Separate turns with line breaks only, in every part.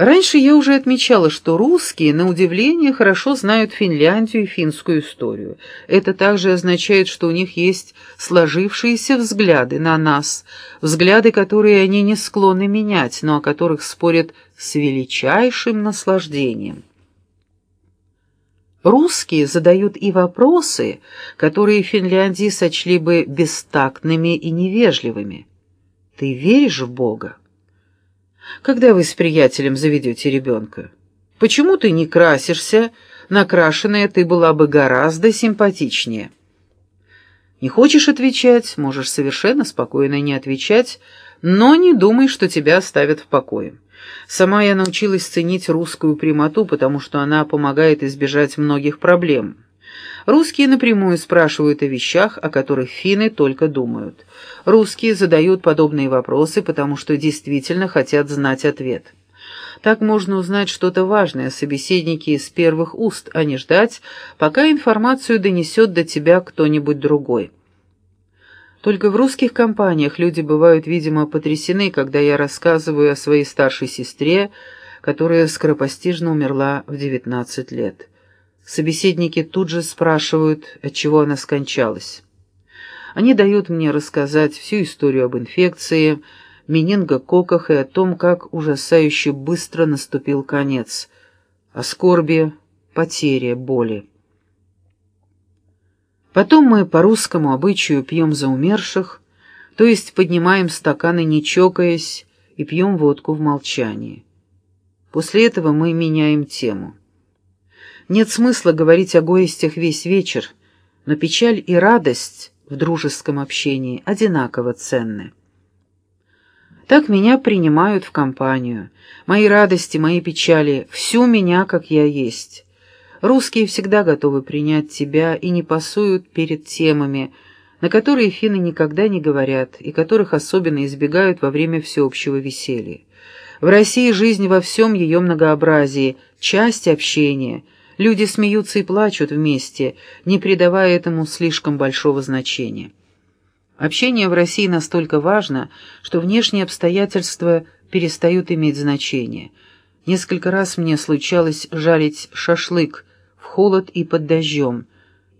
Раньше я уже отмечала, что русские, на удивление, хорошо знают Финляндию и финскую историю. Это также означает, что у них есть сложившиеся взгляды на нас, взгляды, которые они не склонны менять, но о которых спорят с величайшим наслаждением. Русские задают и вопросы, которые в Финляндии сочли бы бестактными и невежливыми. «Ты веришь в Бога?» Когда вы с приятелем заведете ребенка? Почему ты не красишься? Накрашенная ты была бы гораздо симпатичнее. Не хочешь отвечать, можешь совершенно спокойно не отвечать, но не думай, что тебя оставят в покое. Сама я научилась ценить русскую прямоту, потому что она помогает избежать многих проблем. Русские напрямую спрашивают о вещах, о которых финны только думают. Русские задают подобные вопросы, потому что действительно хотят знать ответ. Так можно узнать что-то важное о собеседнике из первых уст, а не ждать, пока информацию донесет до тебя кто-нибудь другой. Только в русских компаниях люди бывают, видимо, потрясены, когда я рассказываю о своей старшей сестре, которая скоропостижно умерла в 19 лет. Собеседники тут же спрашивают, от чего она скончалась. Они дают мне рассказать всю историю об инфекции, менингококках и о том, как ужасающе быстро наступил конец, о скорби, потере, боли. Потом мы по русскому обычаю пьем за умерших, то есть поднимаем стаканы не чокаясь и пьем водку в молчании. После этого мы меняем тему. Нет смысла говорить о горестях весь вечер, но печаль и радость в дружеском общении одинаково ценны. Так меня принимают в компанию. Мои радости, мои печали, всю меня, как я есть. Русские всегда готовы принять тебя и не пасуют перед темами, на которые финны никогда не говорят и которых особенно избегают во время всеобщего веселья. В России жизнь во всем ее многообразии, часть общения — Люди смеются и плачут вместе, не придавая этому слишком большого значения. Общение в России настолько важно, что внешние обстоятельства перестают иметь значение. Несколько раз мне случалось жарить шашлык в холод и под дождем.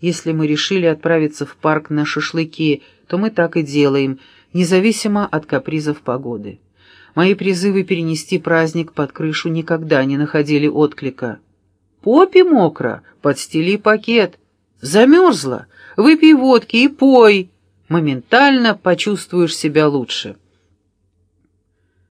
Если мы решили отправиться в парк на шашлыки, то мы так и делаем, независимо от капризов погоды. Мои призывы перенести праздник под крышу никогда не находили отклика. Попе мокро, подстели пакет. Замерзла, выпей водки и пой. Моментально почувствуешь себя лучше.